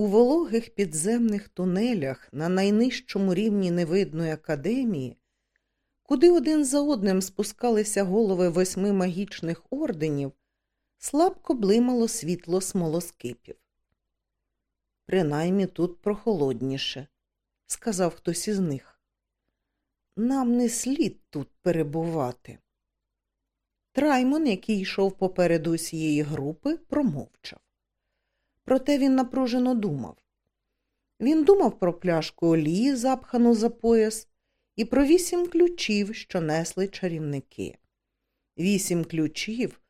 У вологих підземних тунелях на найнижчому рівні невидної академії, куди один за одним спускалися голови восьми магічних орденів, слабко блимало світло смолоскипів. Принаймні тут прохолодніше, сказав хтось із них. Нам не слід тут перебувати. Траймон, який йшов попереду усієї групи, промовчав. Проте він напружено думав. Він думав про пляшку олії, запхану за пояс, і про вісім ключів, що несли чарівники. Вісім ключів,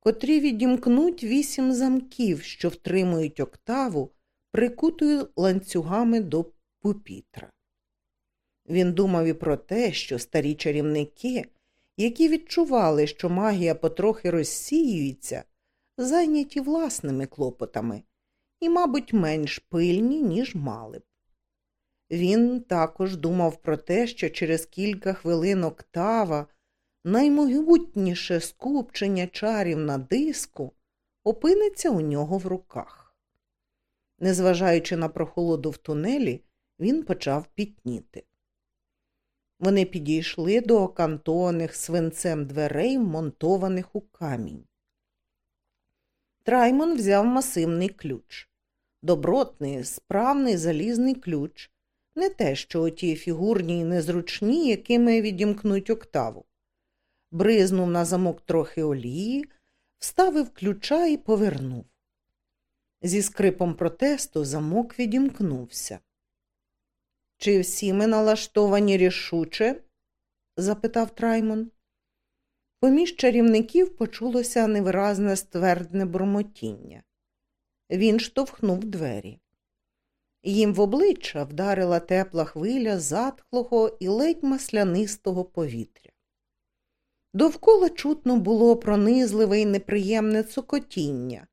котрі відімкнуть вісім замків, що втримують октаву, прикутою ланцюгами до пупітра. Він думав і про те, що старі чарівники, які відчували, що магія потрохи розсіюється, зайняті власними клопотами і, мабуть, менш пильні, ніж мали б. Він також думав про те, що через кілька хвилин октава наймогутніше скупчення чарів на диску опиниться у нього в руках. Незважаючи на прохолоду в тунелі, він почав пітніти. Вони підійшли до окантованих свинцем дверей, монтованих у камінь. Траймон взяв масивний ключ. Добротний, справний залізний ключ, не те, що оті фігурні й незручні, якими відімкнуть октаву. Бризнув на замок трохи олії, вставив ключа і повернув. Зі скрипом протесту замок відімкнувся. Чи всі ми налаштовані рішуче? запитав Траймон. Поміж чарівників почулося невиразне ствердне бурмотіння. Він штовхнув двері. Їм в обличчя вдарила тепла хвиля затхлого і ледь маслянистого повітря. Довкола чутно було пронизливе і неприємне цокотіння.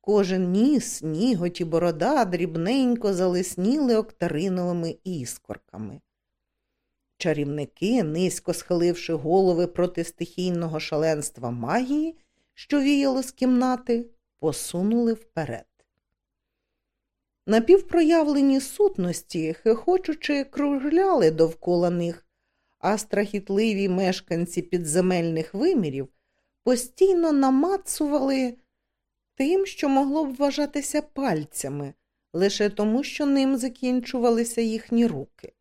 Кожен ніс, ніготь і борода дрібненько залисніли октариновими іскорками. Чарівники, низько схиливши голови проти стихійного шаленства магії, що віяло з кімнати, посунули вперед. Напівпроявлені сутності, хихочучи, кружляли довкола них, а страхітливі мешканці підземельних вимірів постійно намацували тим, що могло б вважатися пальцями, лише тому, що ним закінчувалися їхні руки,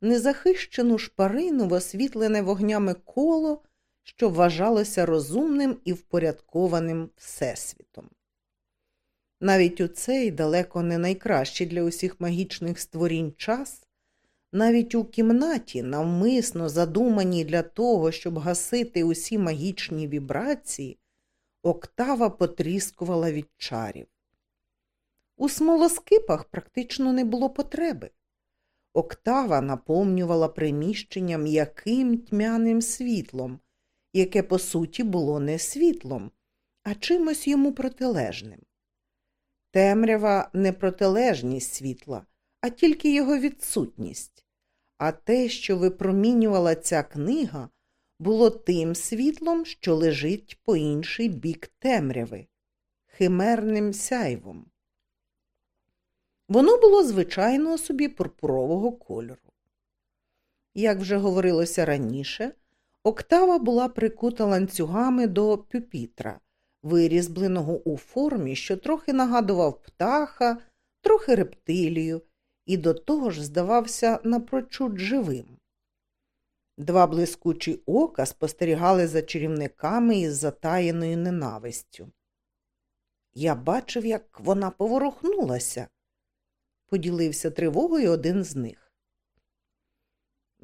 незахищену шпарину освітлене вогнями коло, що вважалося розумним і впорядкованим всесвітом. Навіть у цей далеко не найкращий для усіх магічних створінь час, навіть у кімнаті, навмисно задуманій для того, щоб гасити усі магічні вібрації, октава потріскувала від чарів. У смолоскипах практично не було потреби. Октава наповнювала приміщення м'яким тьмяним світлом, яке, по суті, було не світлом, а чимось йому протилежним. Темрява не протилежність світла, а тільки його відсутність. А те, що випромінювала ця книга, було тим світлом, що лежить по інший бік темряви, химерним сяйвом. Воно було звичайного собі пурпурового кольору. Як вже говорилося раніше, октава була прикута ланцюгами до пюпітра, вирізбленого у формі, що трохи нагадував птаха, трохи рептилію, і до того ж здавався напрочуд живим. Два блискучі ока спостерігали за чарівниками із затаєною ненавистю. Я бачив, як вона поворухнулася, поділився тривогою один з них.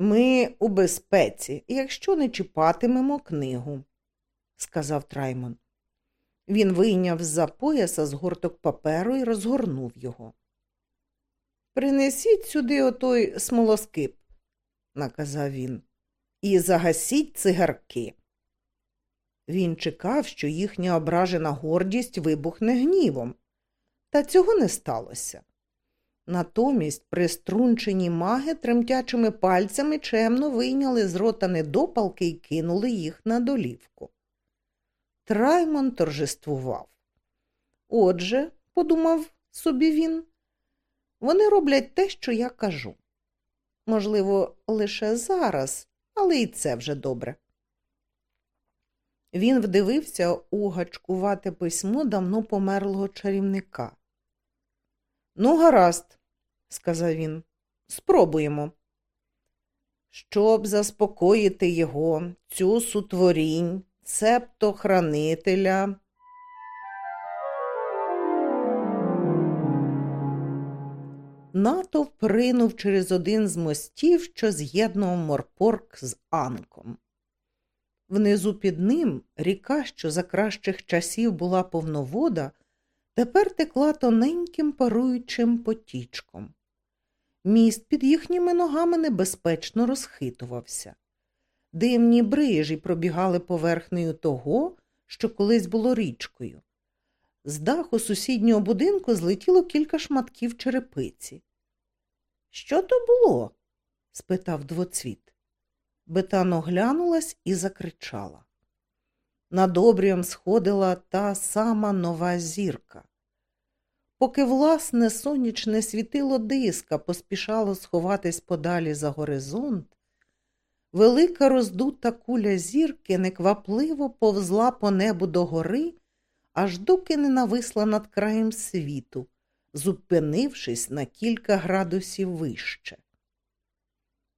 Ми у безпеці, якщо не чіпатимемо книгу, сказав Траймон. Він вийняв з-за пояса згорток паперу і розгорнув його. Принесіть сюди отой смолоскип, наказав він, і загасіть цигарки. Він чекав, що їхня ображена гордість вибухне гнівом, та цього не сталося. Натомість приструнчені маги тремтячими пальцями чемно вийняли з рота недопалки і кинули їх на долівку. Траймон торжествував. Отже, подумав собі він, Вони роблять те, що я кажу. Можливо, лише зараз, але і це вже добре. Він вдивився у гачкувате письмо давно померлого чарівника. Ну, гаразд, сказав він, спробуємо. Щоб заспокоїти його, цю сутворінь, цебто хранителя. Натовп ринув через один з мостів, що з'єднував Морпорк з Анком. Внизу під ним ріка, що за кращих часів була повновода, тепер текла тоненьким паруючим потічком. Міст під їхніми ногами небезпечно розхитувався. Димні брижі пробігали поверхнею того, що колись було річкою. З даху сусіднього будинку злетіло кілька шматків черепиці. Що то було? спитав двоцвіт. Бетан оглянулась і закричала. Над обрієм сходила та сама нова зірка. Поки власне сонячне світило диска поспішало сховатись подалі за горизонт, велика роздута куля зірки неквапливо повзла по небу догори, аж доки не нависла над краєм світу, зупинившись на кілька градусів вище.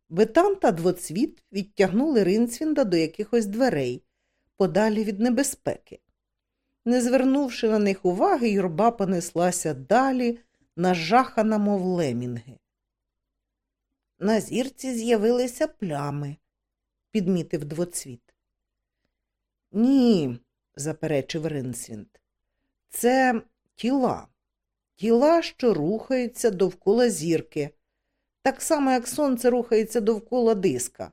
Бетан та двоцвіт відтягнули Ринцвінда до якихось дверей, подалі від небезпеки. Не звернувши на них уваги, юрба понеслася далі, нажахана, мов лемінги. На зірці з'явилися плями, підмітив двоцвіт. Ні, заперечив Ринсвінд. Це тіла, тіла, що рухаються довкола зірки, так само, як сонце рухається довкола диска.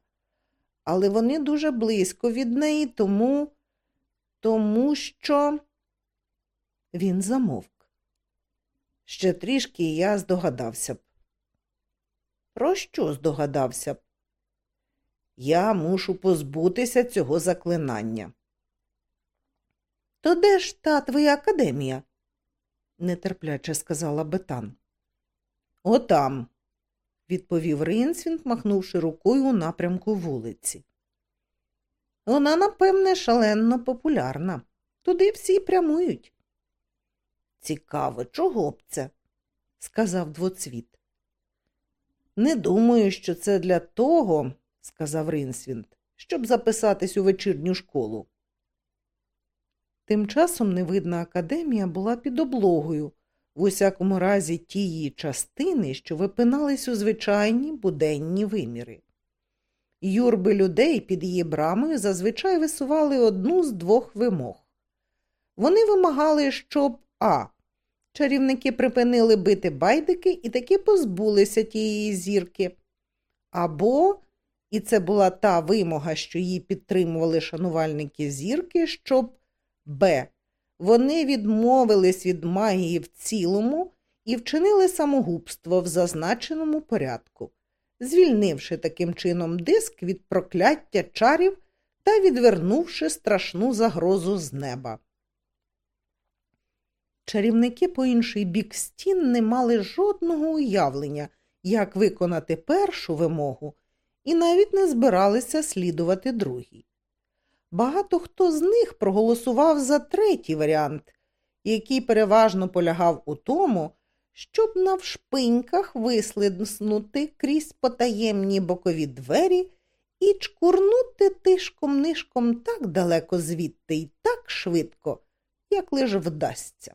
Але вони дуже близько від неї, тому, тому що він замовк. Ще трішки я здогадався б. Про що здогадався б? Я мушу позбутися цього заклинання. То де ж та твоя академія? нетерпляче сказала Бетан. Отам, відповів Ринсвінг, махнувши рукою у напрямку вулиці. Вона, напевне, шалено популярна. Туди всі прямують. Цікаво, чого б це? сказав двоцвіт. Не думаю, що це для того, сказав Ринсвінд, щоб записатись у вечірню школу. Тим часом невидна академія була під облогою, в усякому разі тієї частини, що випинались у звичайні буденні виміри. Юрби людей під її брамою зазвичай висували одну з двох вимог. Вони вимагали, щоб А. Чарівники припинили бити байдики і таки позбулися тієї зірки. Або, і це була та вимога, що її підтримували шанувальники зірки, щоб Б. Вони відмовились від магії в цілому і вчинили самогубство в зазначеному порядку, звільнивши таким чином диск від прокляття чарів та відвернувши страшну загрозу з неба. Чарівники по інший бік стін не мали жодного уявлення, як виконати першу вимогу, і навіть не збиралися слідувати другій. Багато хто з них проголосував за третій варіант, який переважно полягав у тому, щоб навшпиньках вислизнути крізь потаємні бокові двері і чкурнути тишком нишком так далеко звідти і так швидко, як лиш вдасться.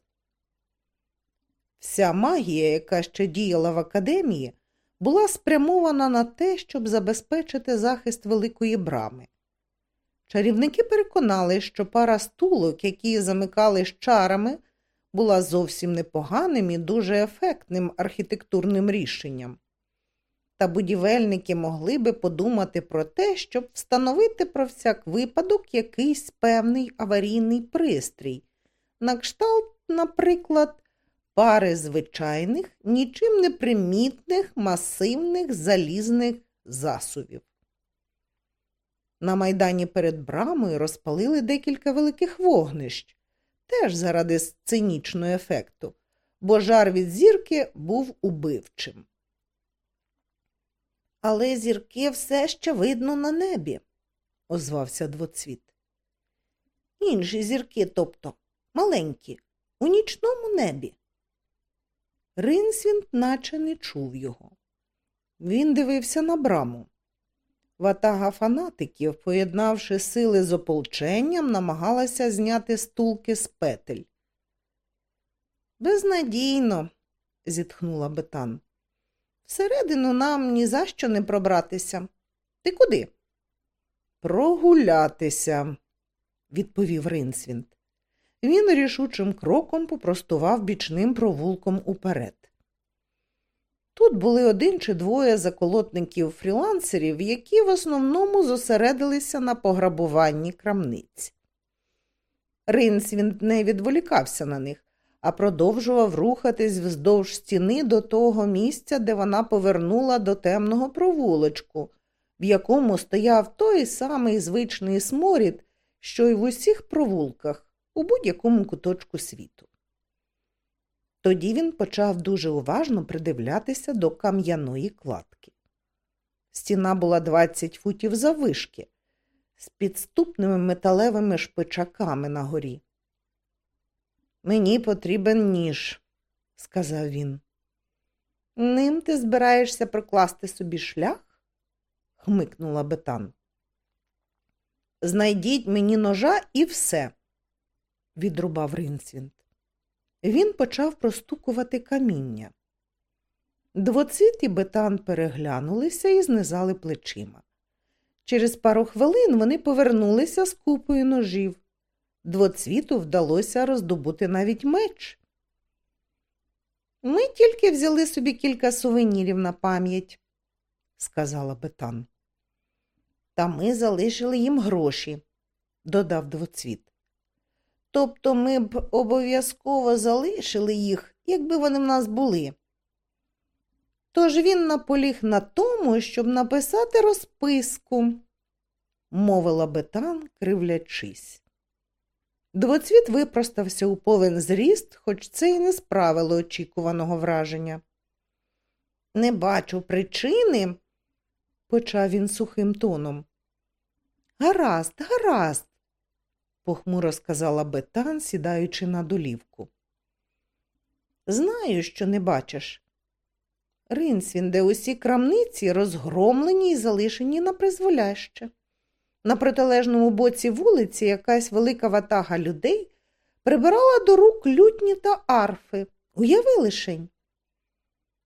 Вся магія, яка ще діяла в академії, була спрямована на те, щоб забезпечити захист великої брами. Чарівники переконали, що пара стулок, які замикали з чарами, була зовсім непоганим і дуже ефектним архітектурним рішенням. Та будівельники могли би подумати про те, щоб встановити про всяк випадок якийсь певний аварійний пристрій, на кшталт, наприклад, пари звичайних, нічим не примітних масивних залізних засувів. На майдані перед брамою розпалили декілька великих вогнищ, теж заради сценічного ефекту, бо жар від зірки був убивчим. Але зірки все ще видно на небі, озвався двоцвіт. Інші зірки, тобто маленькі, у нічному небі. Ринсвінт наче не чув його. Він дивився на браму. Ватага фанатиків, поєднавши сили з ополченням, намагалася зняти стулки з петель. Безнадійно, зітхнула Бетан. Всередину нам ні за що не пробратися. Ти куди? Прогулятися, відповів Ринсвінд. Він рішучим кроком попростував бічним провулком уперед. Тут були один чи двоє заколотників фрілансерів, які в основному зосередилися на пограбуванні крамниць. Ринсвінд не відволікався на них, а продовжував рухатись вздовж стіни до того місця, де вона повернула до темного провулочку, в якому стояв той самий звичний сморід, що й в усіх провулках у будь-якому куточку світу. Тоді він почав дуже уважно придивлятися до кам'яної кладки. Стіна була 20 футів завишки, з підступними металевими шпичаками на горі. Мені потрібен ніж, сказав він. Ним ти збираєшся прокласти собі шлях? хмикнула Бетан. Знайдіть мені ножа і все, відрубав Ринсвінт. Він почав простукувати каміння. Двоцит і бетан переглянулися і знизали плечима. Через пару хвилин вони повернулися з купою ножів. Двоцвіту вдалося роздобути навіть меч. Ми тільки взяли собі кілька сувенірів на пам'ять, сказала Бетан. Та ми залишили їм гроші, додав двоцвіт. Тобто ми б обов'язково залишили їх, якби вони в нас були. Тож він наполіг на тому, щоб написати розписку, мовила Бетан, кривлячись. Двоцвіт випростався у повен зріст, хоч це й не справило очікуваного враження. Не бачу причини, почав він сухим тоном. Гаразд, гаразд, похмуро сказала Бетан, сідаючи на долівку. Знаю, що не бачиш. Ринсвінде усі крамниці розгромлені і залишені на призволяще. На протилежному боці вулиці якась велика ватага людей прибирала до рук лютні та арфи. Уяви лишень.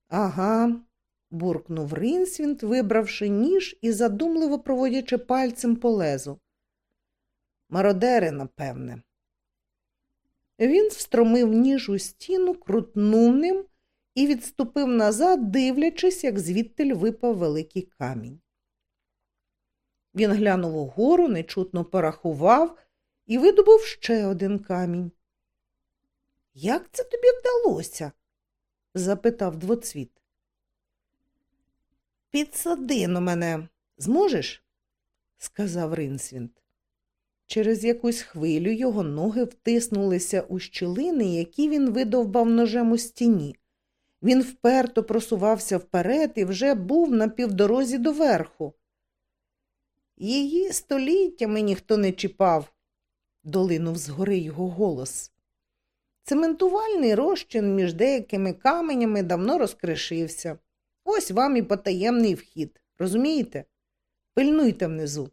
Ага, буркнув Ринсвінт, вибравши ніж і задумливо проводячи пальцем по лезу. Мародери, напевне. Він встромив ніж у стіну, крутнув ним і відступив назад, дивлячись, як звідтиль випав великий камінь. Він глянув угору, нечутно порахував і видобув ще один камінь. Як це тобі вдалося? запитав двоцвіт. Підсади на мене зможеш? сказав Ринсвінт. Через якусь хвилю його ноги втиснулися у щілини, які він видовбав ножем у стіні. Він вперто просувався вперед і вже був на півдорозі до верху. Її століттями ніхто не чіпав, долинув згори його голос. Цементувальний розчин між деякими каменями давно розкришився. Ось вам і потаємний вхід. Розумієте? Пильнуйте внизу.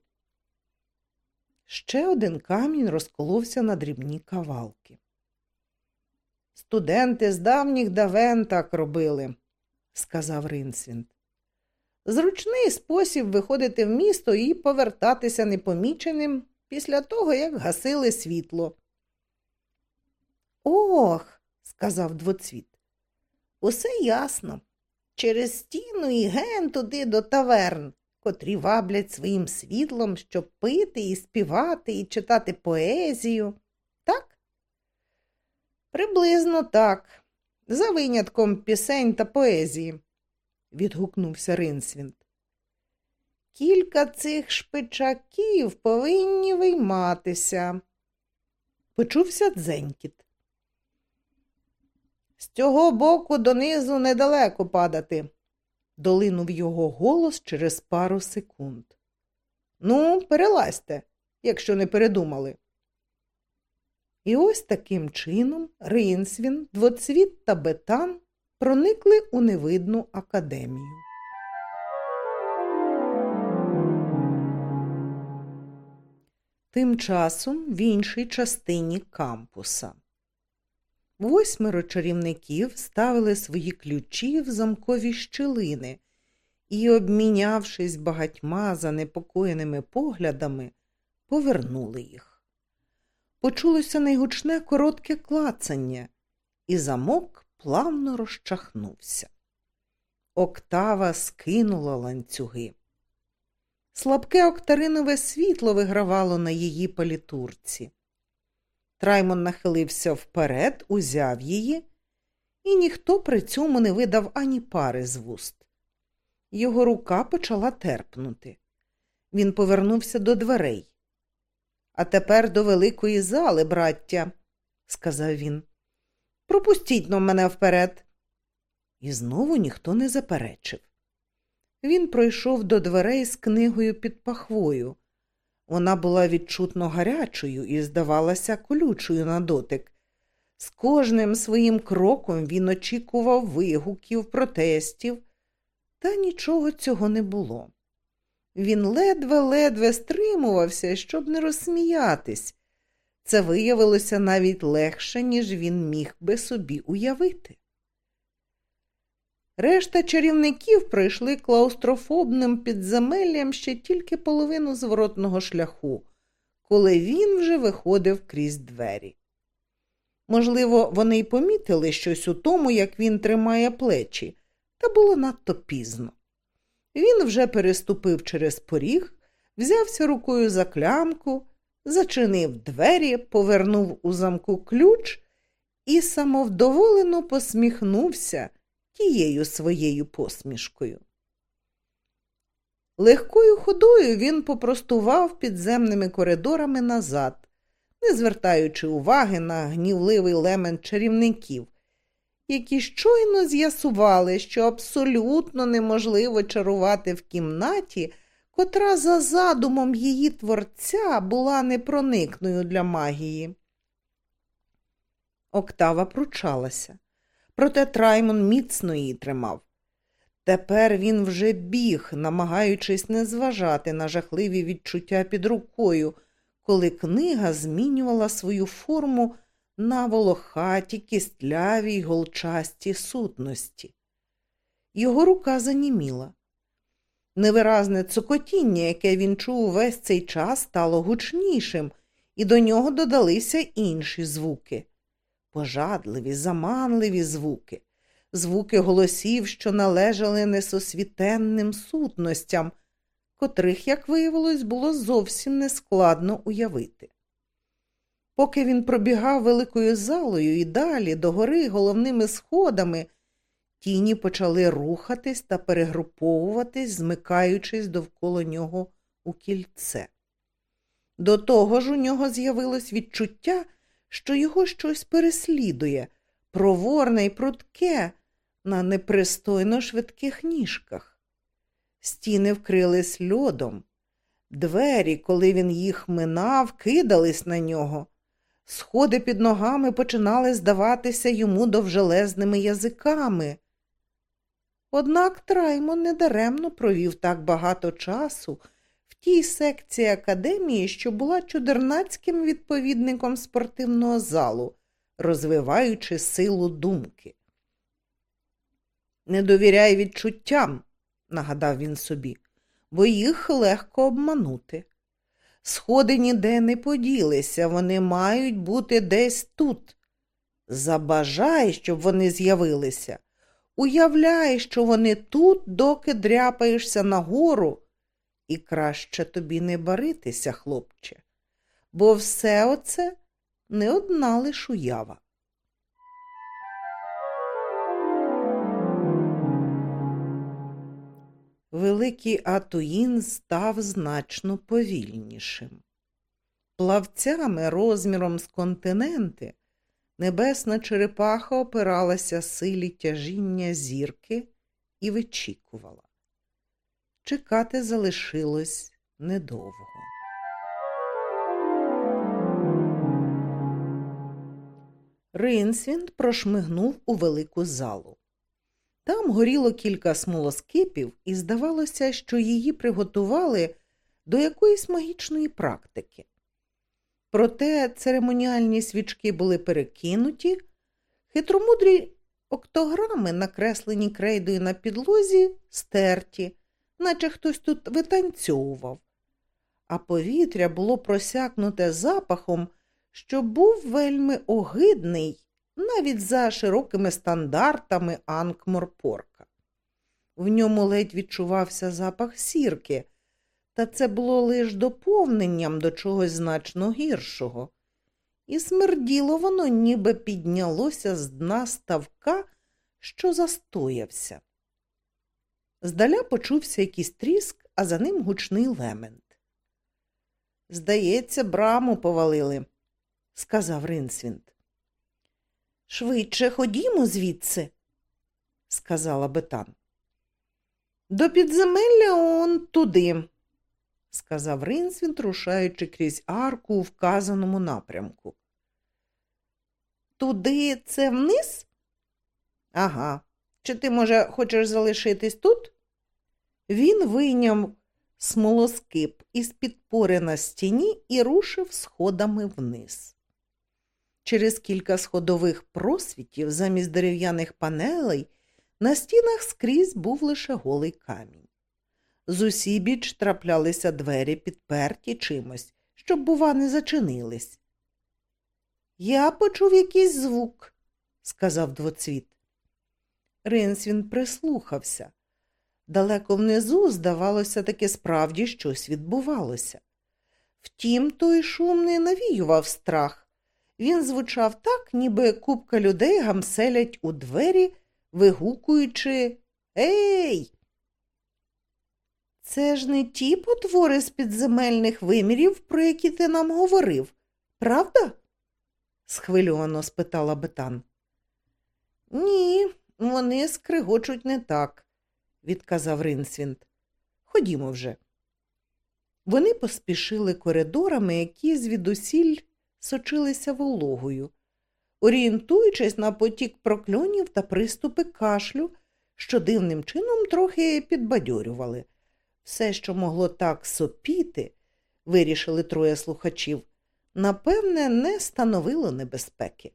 Ще один камінь розколовся на дрібні кавалки. Студенти з давніх давен так робили, сказав Ринсвінт. Зручний спосіб виходити в місто і повертатися непоміченим після того, як гасили світло. Ох, сказав двоцвіт, усе ясно. Через стіну і ген туди до таверн котрі ваблять своїм світлом, щоб пити і співати, і читати поезію. Так? Приблизно так, за винятком пісень та поезії, відгукнувся Ринсвінт. Кілька цих шпичаків повинні вийматися. Почувся дзенькіт. З цього боку донизу недалеко падати, долинув його голос через пару секунд. Ну, перелазьте, якщо не передумали. І ось таким чином Ринсвін, двоцвіт та бетан проникли у невидну академію. Тим часом в іншій частині кампуса. Восьмеро чарівників ставили свої ключі в замкові щілини і, обмінявшись багатьма занепокоєними поглядами, повернули їх. Почулося найгучне коротке клацання, і замок плавно розчахнувся. Октава скинула ланцюги. Слабке октаринове світло вигравало на її палітурці. Траймон нахилився вперед, узяв її, і ніхто при цьому не видав ані пари з вуст. Його рука почала терпнути. Він повернувся до дверей. А тепер до великої зали, браття, сказав він. Пропустіть но мене вперед. І знову ніхто не заперечив. Він пройшов до дверей з книгою під пахвою. Вона була відчутно гарячою і здавалася колючою на дотик. З кожним своїм кроком він очікував вигуків, протестів, та нічого цього не було. Він ледве-ледве стримувався, щоб не розсміятись. Це виявилося навіть легше, ніж він міг би собі уявити. Решта чарівників пройшли клаустрофобним підземеллям ще тільки половину зворотного шляху, коли він вже виходив крізь двері. Можливо, вони й помітили щось у тому, як він тримає плечі, та було надто пізно. Він вже переступив через поріг, взявся рукою за клямку, зачинив двері, повернув у замку ключ і самовдоволено посміхнувся тією своєю посмішкою. Легкою ходою він попростував підземними коридорами назад, не звертаючи уваги на гнівливий лемент чарівників, які щойно з'ясували, що абсолютно неможливо чарувати в кімнаті, котра за задумом її творця була непроникною для магії. Октава пручалася проте Траймон міцно її тримав. Тепер він вже біг, намагаючись не зважати на жахливі відчуття під рукою, коли книга змінювала свою форму на волохаті, кістляві й голчасті сутності. Його рука заніміла. Невиразне цокотіння, яке він чув весь цей час, стало гучнішим, і до нього додалися інші звуки пожадливі, заманливі звуки, звуки голосів, що належали несосвітенним сутностям, котрих, як виявилось, було зовсім нескладно уявити. Поки він пробігав великою залою і далі догори головними сходами, тіні почали рухатись та перегруповуватись, змикаючись довкола нього у кільце. До того ж у нього з'явилось відчуття, що його щось переслідує, проворне й прудке на непристойно швидких ніжках. Стіни вкрились льодом. Двері, коли він їх минав, кидались на нього. Сходи під ногами починали здаватися йому довжелезними язиками. Однак Траймон недаремно провів так багато часу тій секції академії, що була чудернацьким відповідником спортивного залу, розвиваючи силу думки. Не довіряй відчуттям, нагадав він собі, бо їх легко обманути. Сходи ніде не поділися, вони мають бути десь тут. Забажай, щоб вони з'явилися. Уявляй, що вони тут, доки дряпаєшся нагору, і краще тобі не баритися, хлопче, бо все оце не одна лиш уява. Великий Атуїн став значно повільнішим. Плавцями розміром з континенти Небесна черепаха опиралася силі тяжіння зірки і вичікувала. Чекати залишилось недовго. Ринсвінд прошмигнув у велику залу. Там горіло кілька смолоскипів, і здавалося, що її приготували до якоїсь магічної практики. Проте церемоніальні свічки були перекинуті, хитромудрі октограми, накреслені крейдою на підлозі, стерті, наче хтось тут витанцьовував, а повітря було просякнуте запахом, що був вельми огидний навіть за широкими стандартами Анкморпорка. В ньому ледь відчувався запах сірки, та це було лише доповненням до чогось значно гіршого. І смерділо воно, ніби піднялося з дна ставка, що застоявся. Здаля почувся якийсь тріск, а за ним гучний лемент. Здається, браму повалили, сказав Ринсвінд. Швидше ходімо звідси, сказала Бетан. До підземелля он туди, сказав Ринсвінд, рушаючи крізь арку у вказаному напрямку. Туди це вниз? Ага. Чи ти, може, хочеш залишитись тут? Він вийняв смолоскип із підпори на стіні і рушив сходами вниз. Через кілька сходових просвітів замість дерев'яних панелей на стінах скрізь був лише голий камінь. З усібіч траплялися двері, підперті чимось, щоб, бува, не зачинились. Я почув якийсь звук, сказав двоцвіт. Ринсвін прислухався. Далеко внизу, здавалося, таки справді щось відбувалося. Втім, той шум не навіював страх. Він звучав так, ніби купка людей гамселять у двері, вигукуючи Ей! Це ж не ті потвори з підземельних вимірів, про які ти нам говорив, правда? схвильовано спитала Бетан. Ні, вони скригочуть не так, відказав Ринсвінд. Ходімо вже. Вони поспішили коридорами, які звідусіль сочилися вологою, орієнтуючись на потік прокльонів та приступи кашлю, що дивним чином трохи підбадьорювали. Все, що могло так сопіти, вирішили троє слухачів, напевне, не становило небезпеки.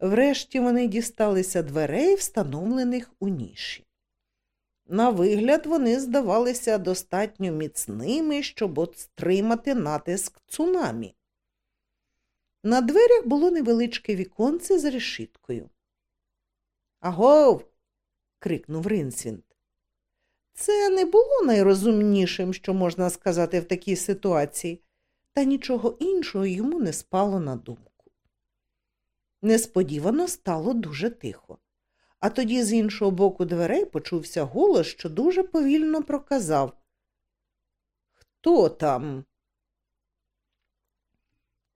Врешті вони дісталися дверей, встановлених у ніші. На вигляд, вони здавалися достатньо міцними, щоб стримати натиск цунамі. На дверях було невеличке віконце з решіткою. Агов. крикнув Ринсвінд. Це не було найрозумнішим, що можна сказати в такій ситуації, та нічого іншого йому не спало на думку. Несподівано стало дуже тихо, а тоді з іншого боку дверей почувся голос, що дуже повільно проказав Хто там?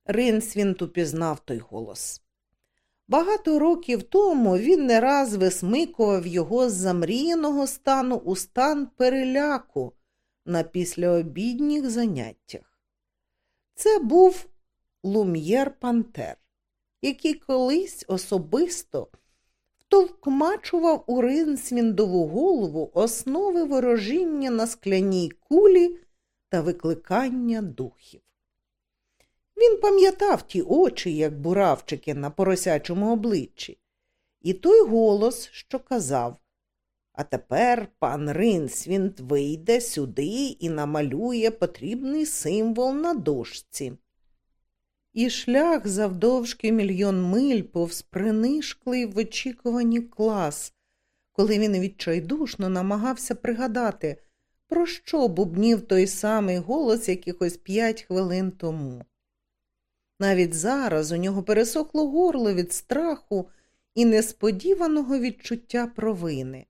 Ринсвінт упізнав той голос. Багато років тому він не раз висмикував його з замріяного стану у стан переляку на післяобідніх заняттях. Це був Лум'єр Пантер, який колись особисто втовкмачував у Ринсвіндову голову основи ворожіння на скляній кулі та викликання духів. Він пам'ятав ті очі, як буравчики на поросячому обличчі, і той голос, що казав А тепер пан Ринсвінт вийде сюди і намалює потрібний символ на дошці. І шлях завдовжки мільйон миль повз принишклий в очікуванні клас, коли він відчайдушно намагався пригадати, про що бубнів той самий голос якихось п'ять хвилин тому. Навіть зараз у нього пересохло горло від страху і несподіваного відчуття провини.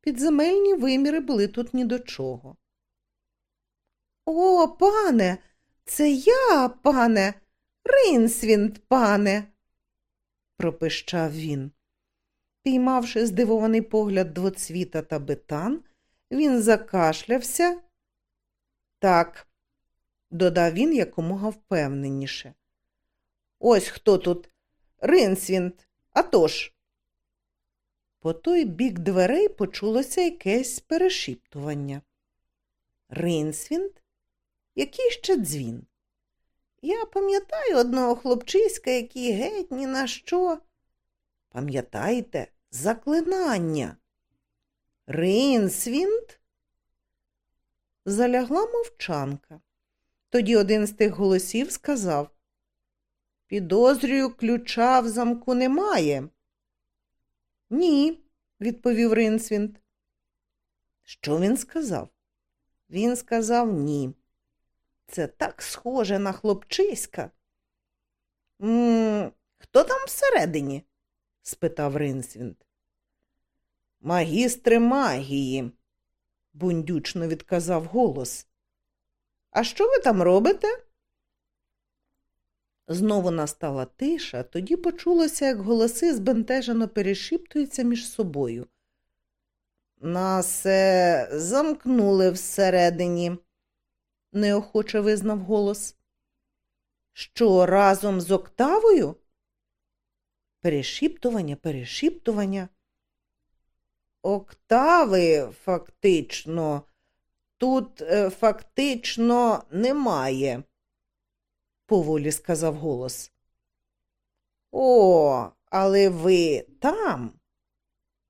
Підземельні виміри були тут ні до чого. О, пане, це я, пане, Ринсвінд, пане, пропищав він. Піймавши здивований погляд двоцвіта та бетан, він закашлявся. Так, додав він якомога впевненіше. Ось хто тут Ринсвінд, а тож!» По той бік дверей почулося якесь перешіптування. Ринсвінд? Який ще дзвін? Я пам'ятаю одного хлопчиська, який геть ні на що. Пам'ятаєте, заклинання. Ринсвінд? Залягла мовчанка. Тоді один з тих голосів сказав Підозрюю, ключа в замку немає. Ні, відповів Ринсвінд. Що він сказав? Він сказав ні. Це так схоже на хлопчиська. М хто там всередині? спитав Ринсвінд. Магістри магії, бундючно відказав голос. А що ви там робите? Знову настала тиша, тоді почулося, як голоси збентежено перешіптуються між собою. Нас е, замкнули всередині, неохоче визнав голос. Що разом з Октавою? Перешіптування, перешіптування. Октави фактично, тут е, фактично немає поволі сказав голос. О, але ви там,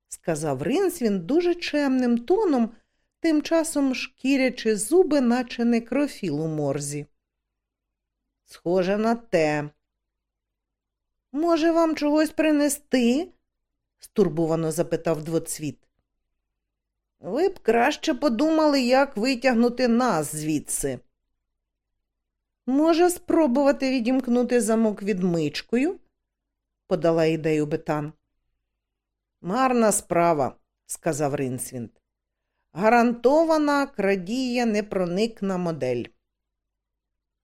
сказав Ринсвін дуже чемним тоном, тим часом шкірячи зуби, наче некрофіл у морзі. Схоже на те. Може, вам чогось принести? стурбовано запитав двоцвіт. Ви б краще подумали, як витягнути нас звідси. Може, спробувати відімкнути замок відмичкою? подала ідею Бетан. Марна справа, сказав Ринсвінд. Гарантована крадія непроникна модель.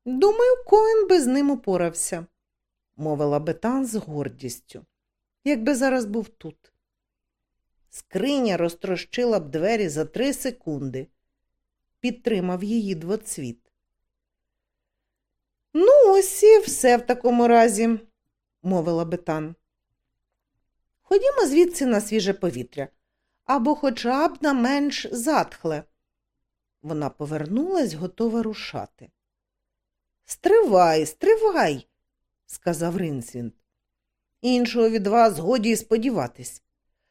Думаю, коін би з ним упорався, мовила Бетан з гордістю, якби зараз був тут. Скриня розтрощила б двері за три секунди, підтримав її двоцвіт. Ну, ось і все в такому разі, мовила Бетан. Ходімо звідси на свіже повітря або хоча б на менш затхле. Вона повернулась, готова рушати. Стривай, стривай, сказав Ринсвінд. Іншого від вас годі й сподіватись.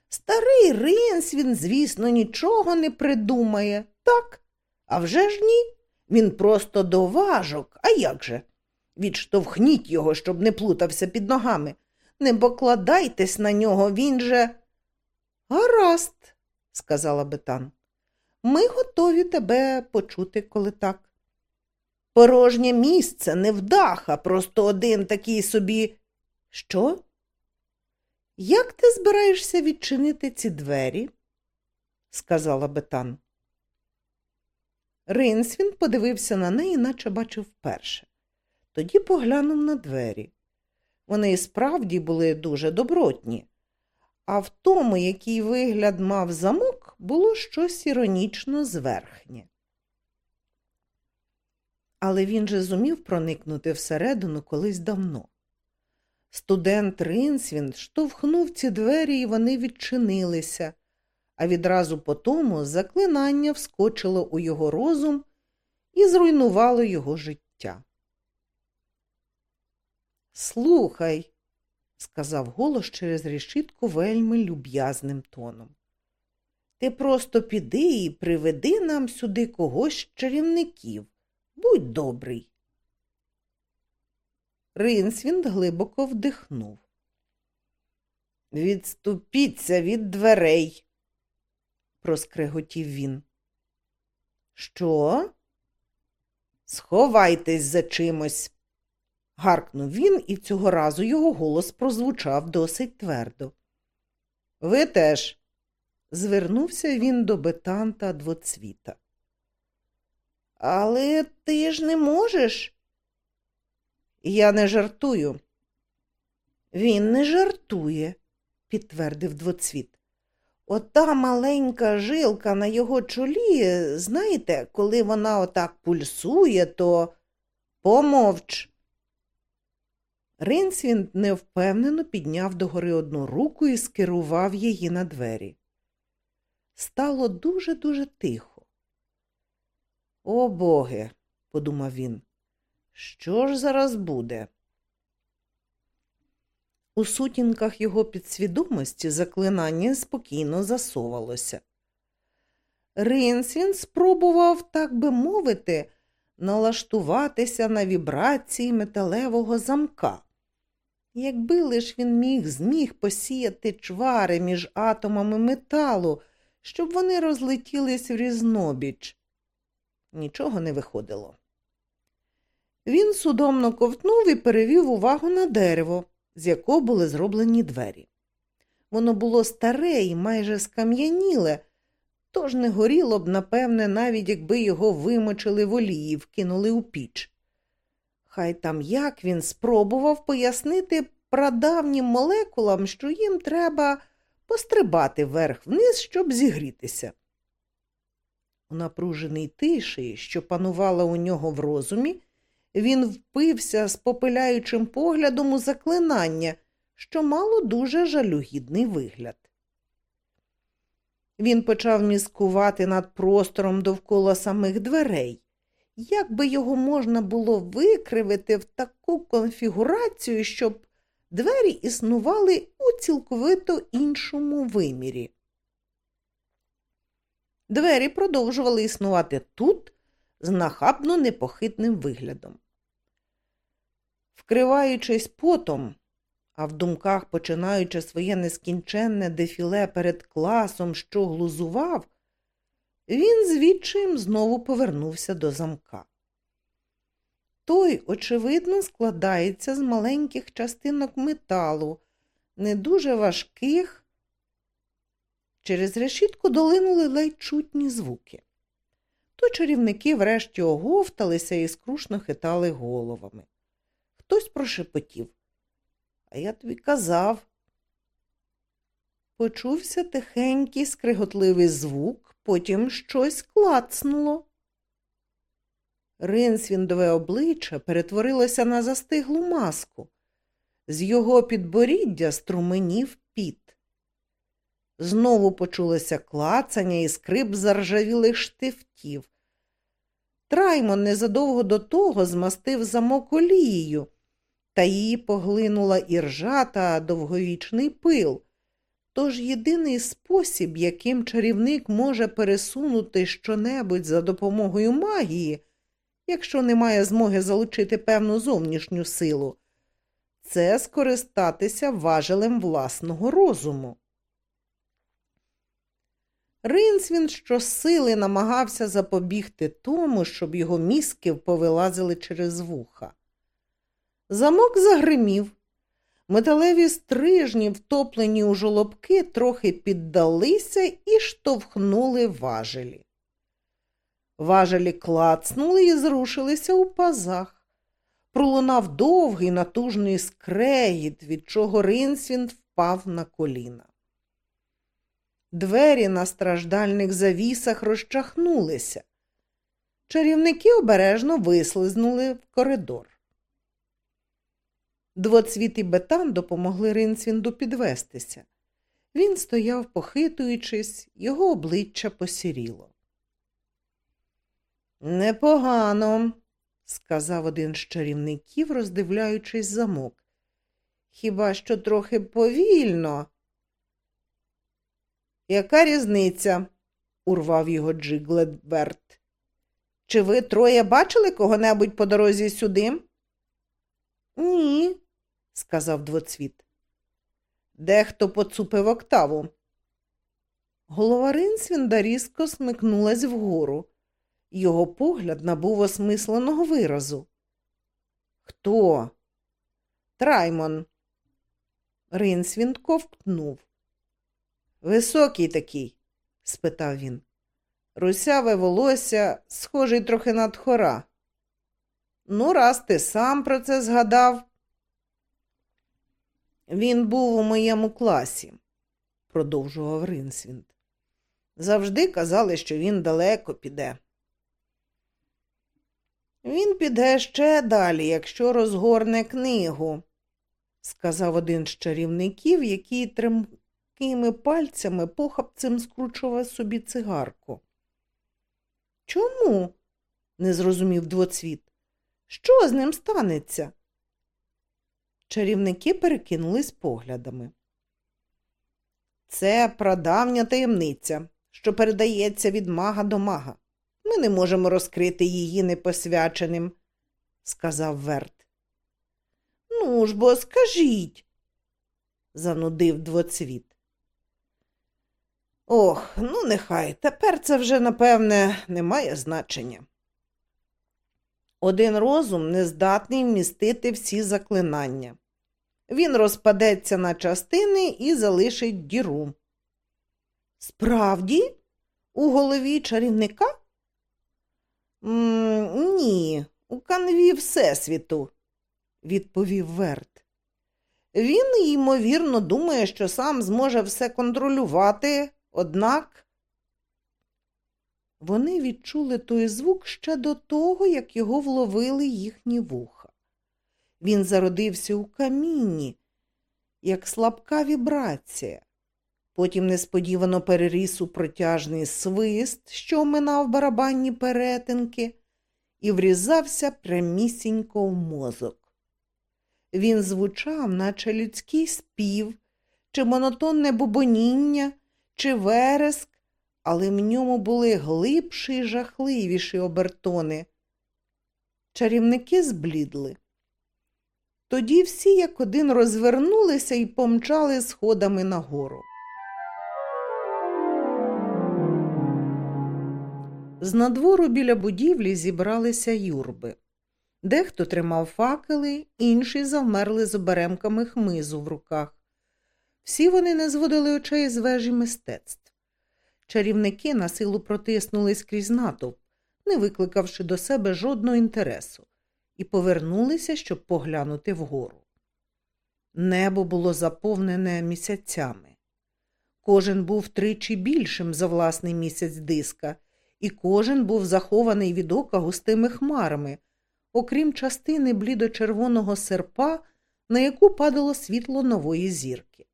Старий Ринсвін, звісно, нічого не придумає, так? А вже ж ні. Він просто доважок, а як же? Відштовхніть його, щоб не плутався під ногами. Не покладайтесь на нього, він же. Гаразд, сказала Бетан. Ми готові тебе почути, коли так. Порожнє місце, не вдаха, просто один такий собі. Що? Як ти збираєшся відчинити ці двері? сказала Бетан. Ринсвін подивився на неї, наче бачив вперше. Тоді поглянув на двері. Вони справді були дуже добротні, а в тому, який вигляд мав замок, було щось іронічно зверхнє. Але він же зумів проникнути всередину колись давно. Студент Ринсвін штовхнув ці двері, і вони відчинилися, а відразу по тому заклинання вскочило у його розум і зруйнувало його життя. Слухай, сказав голос через решітку вельми люб'язним тоном. Ти просто піди і приведи нам сюди когось з чарівників. Будь добрий. Ринсвінд глибоко вдихнув. Відступіться від дверей, проскреготів він. Що? Сховайтесь за чимось гаркнув він, і цього разу його голос прозвучав досить твердо. Ви теж, звернувся він до бетанта двоцвіта. Але ти ж не можеш. Я не жартую. Він не жартує, підтвердив двоцвіт. Ота маленька жилка на його чолі, знаєте, коли вона отак пульсує, то помовч. Ринсвін невпевнено підняв догори одну руку і скерував її на двері. Стало дуже-дуже тихо. О боги, подумав він, що ж зараз буде? У сутінках його підсвідомості заклинання спокійно засовалося. Ринсвін спробував, так би мовити, налаштуватися на вібрації металевого замка. Якби лиш він міг зміг посіяти чвари між атомами металу, щоб вони розлетілись в різнобіч. Нічого не виходило. Він судомно ковтнув і перевів увагу на дерево, з якого були зроблені двері. Воно було старе і майже скам'яніле, тож не горіло б, напевне, навіть якби його вимочили в олії, вкинули у піч. Хай там як він спробував пояснити прадавнім молекулам, що їм треба пострибати вверх вниз, щоб зігрітися. У напруженій тиші, що панувала у нього в розумі, він впився з попиляючим поглядом у заклинання, що мало дуже жалюгідний вигляд. Він почав міскувати над простором довкола самих дверей. Як би його можна було викривити в таку конфігурацію, щоб двері існували у цілковито іншому вимірі? Двері продовжували існувати тут з нахабно непохитним виглядом. Вкриваючись потом, а в думках починаючи своє нескінченне дефіле перед класом, що глузував, він звідчим знову повернувся до замка. Той, очевидно, складається з маленьких частинок металу, не дуже важких. Через решітку долинули ледь чутні звуки. То чарівники врешті оговталися і скрушно хитали головами. Хтось прошепотів. А я тобі казав. Почувся тихенький, скриготливий звук, потім щось клацнуло. Ринсвіндове обличчя перетворилося на застиглу маску. З його підборіддя струменів піт. Знову почулося клацання і скрип заржавілих штифтів. Траймон незадовго до того змастив замок олією, та її поглинула іржа та довговічний пил. Тож єдиний спосіб, яким чарівник може пересунути щонебудь за допомогою магії, якщо не має змоги залучити певну зовнішню силу, це скористатися важелем власного розуму. Ринсвін щосили намагався запобігти тому, щоб його мізки повилазили через вуха. Замок загримів. Металеві стрижні, втоплені у жолобки, трохи піддалися і штовхнули важелі. Важелі клацнули і зрушилися у пазах. Пролунав довгий натужний скрегіт, від чого Ринсвін впав на коліна. Двері на страждальних завісах розчахнулися. Чарівники обережно вислизнули в коридор. Двоцвіт і бетан допомогли Ринсвінду підвестися. Він стояв, похитуючись, його обличчя посіріло. Непогано, сказав один з чарівників, роздивляючись замок. Хіба що трохи повільно. Яка різниця? урвав його Джиглетберт. Чи ви троє бачили кого-небудь по дорозі сюди? Ні, сказав двоцвіт. Дехто поцупив октаву. Голова Ринсвінда різко смикнулась вгору. Його погляд набув осмисленого виразу. Хто? Траймон. Ринсвінд ковтнув. Високий такий? спитав він. Русяве волосся, схожий трохи на тхора. Ну, раз ти сам про це згадав. Він був у моєму класі, продовжував Ринсвінд. Завжди казали, що він далеко піде. Він піде ще далі, якщо розгорне книгу, сказав один з чарівників, який тремкими пальцями похапцем скручував собі цигарку. Чому? не зрозумів двоцвіт. Що з ним станеться? Чарівники перекинулись поглядами. Це прадавня таємниця, що передається від мага до мага. Ми не можемо розкрити її непосвяченим, сказав Верт. Ну ж бо скажіть, занудив двоцвіт. Ох, ну нехай. Тепер це вже, напевне, не має значення. Один розум не здатний вмістити всі заклинання. Він розпадеться на частини і залишить діру. Справді, у голові чарівника? М ні, у канві Всесвіту, відповів Верт. Він, ймовірно, думає, що сам зможе все контролювати, однак. Вони відчули той звук ще до того, як його вловили їхні вуха. Він зародився у камінні, як слабка вібрація. Потім несподівано переріс у протяжний свист, що оминав барабанні перетинки, і врізався прямісінько в мозок. Він звучав, наче людський спів, чи монотонне бубоніння, чи вереск, але в ньому були глибші й жахливіші обертони. Чарівники зблідли. Тоді всі як один розвернулися і помчали сходами нагору. З надвору біля будівлі зібралися юрби. Дехто тримав факели, інші завмерли з оберемками хмизу в руках. Всі вони не зводили очей з вежі мистецтв. Чарівники на силу протиснулись крізь натовп, не викликавши до себе жодного інтересу, і повернулися, щоб поглянути вгору. Небо було заповнене місяцями. Кожен був тричі більшим за власний місяць диска, і кожен був захований від ока густими хмарами, окрім частини блідо-червоного серпа, на яку падало світло нової зірки.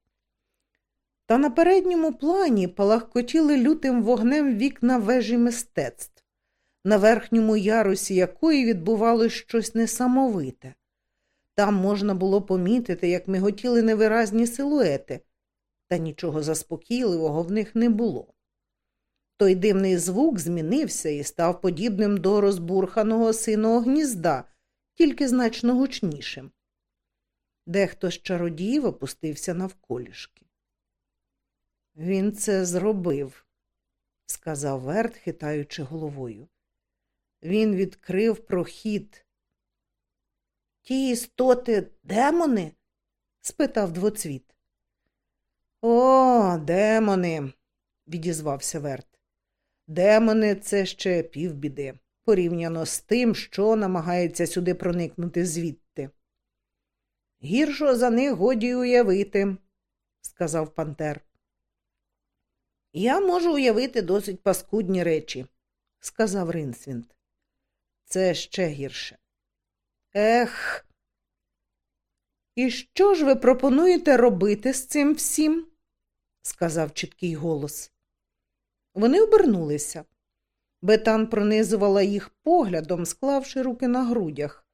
Та на передньому плані палахкотіли лютим вогнем вікна вежі мистецтв, на верхньому ярусі якої відбувалось щось несамовите. Там можна було помітити, як миготіли невиразні силуети, та нічого заспокійливого в них не було. Той дивний звук змінився і став подібним до розбурханого синого гнізда, тільки значно гучнішим. Дехто з чародіїв опустився навколішки. Він це зробив, сказав Верт, хитаючи головою. Він відкрив прохід. Ті істоти демони? спитав двоцвіт. О, демони, відізвався Верт. Демони це ще півбіди, порівняно з тим, що намагається сюди проникнути звідти. Гіршо за них годі уявити, сказав Пантер. Я можу уявити досить паскудні речі, сказав Ринсвінд. Це ще гірше. Ех. І що ж ви пропонуєте робити з цим всім? сказав чіткий голос. Вони обернулися. Бетан пронизувала їх поглядом, склавши руки на грудях.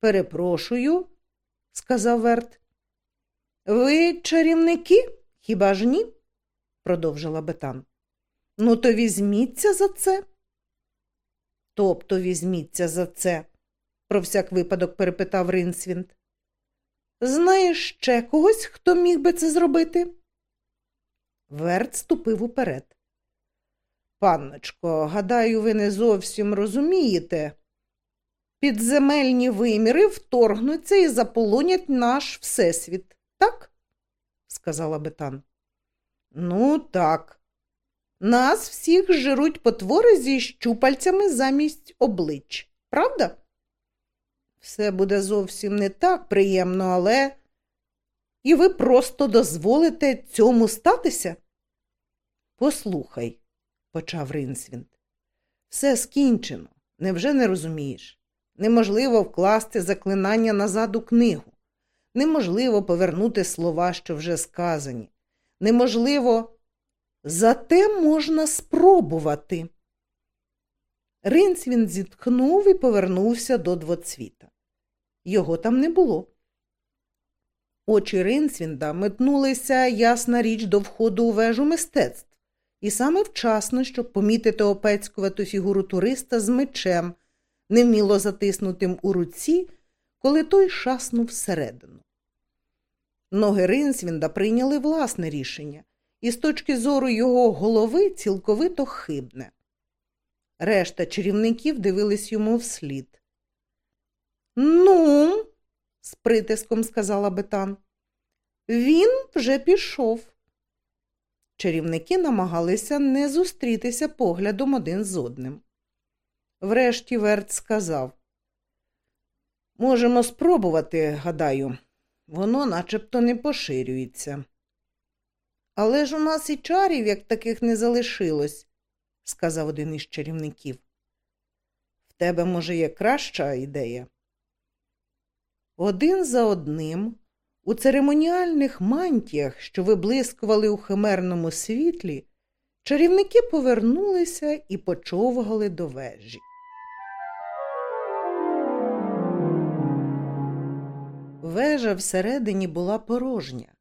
Перепрошую, сказав Верт. Ви чарівники, хіба ж ні? продовжила Бетан. Ну, то візьміться за це. Тобто візьміться за це, про всяк випадок перепитав Ринсвінд. Знаєш ще когось, хто міг би це зробити? Верт ступив уперед. Панночко, гадаю, ви не зовсім розумієте. Підземельні виміри вторгнуться і заполонять наш всесвіт, так? сказала Бетан. Ну, так. Нас всіх жируть потвори зі щупальцями замість облич, правда? Все буде зовсім не так приємно, але І ви просто дозволите цьому статися? Послухай, почав Ринсвінд, все скінчено. Невже не розумієш? Неможливо вкласти заклинання назад у книгу. Неможливо повернути слова, що вже сказані. Неможливо, зате можна спробувати. Ринцвін зітхнув і повернувся до двоцвіта. Його там не було. Очі Ринцвінда метнулися, ясна річ, до входу у вежу мистецтв, і саме вчасно, щоб помітити опецькувату фігуру туриста з мечем, невміло затиснутим у руці, коли той шаснув всередину. Ноги Ринсвінда прийняли власне рішення, і з точки зору його голови цілковито хибне. Решта чарівників дивились йому вслід. Ну, з притиском сказала Бетан, він вже пішов. Чарівники намагалися не зустрітися поглядом один з одним. Врешті Верт сказав Можемо спробувати, гадаю, воно начебто не поширюється. Але ж у нас і чарів, як таких не залишилось, сказав один із чарівників. В тебе, може, є краща ідея? Один за одним у церемоніальних мантіях, що виблискували у химерному світлі, чарівники повернулися і почовгали до вежі. Вежа всередині була порожня.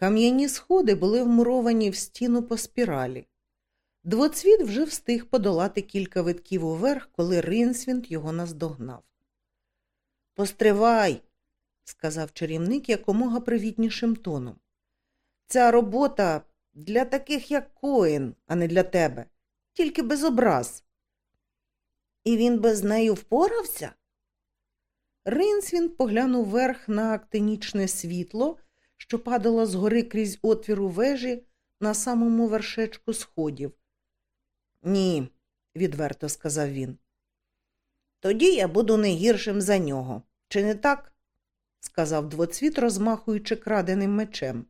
Кам'яні сходи були вмуровані в стіну по спіралі. Двоцвіт вже встиг подолати кілька витків уверх, коли Ринсвінт його наздогнав. Постривай, сказав чарівник якомога привітнішим тоном. Ця робота для таких, як коїн, а не для тебе, тільки без образ. І він без нею впорався? Ринсвін поглянув вверх на актинічне світло, що падало згори крізь отвір у вежі на самому вершечку сходів. Ні, відверто сказав він. Тоді я буду не гіршим за нього. Чи не так? сказав двоцвіт, розмахуючи краденим мечем.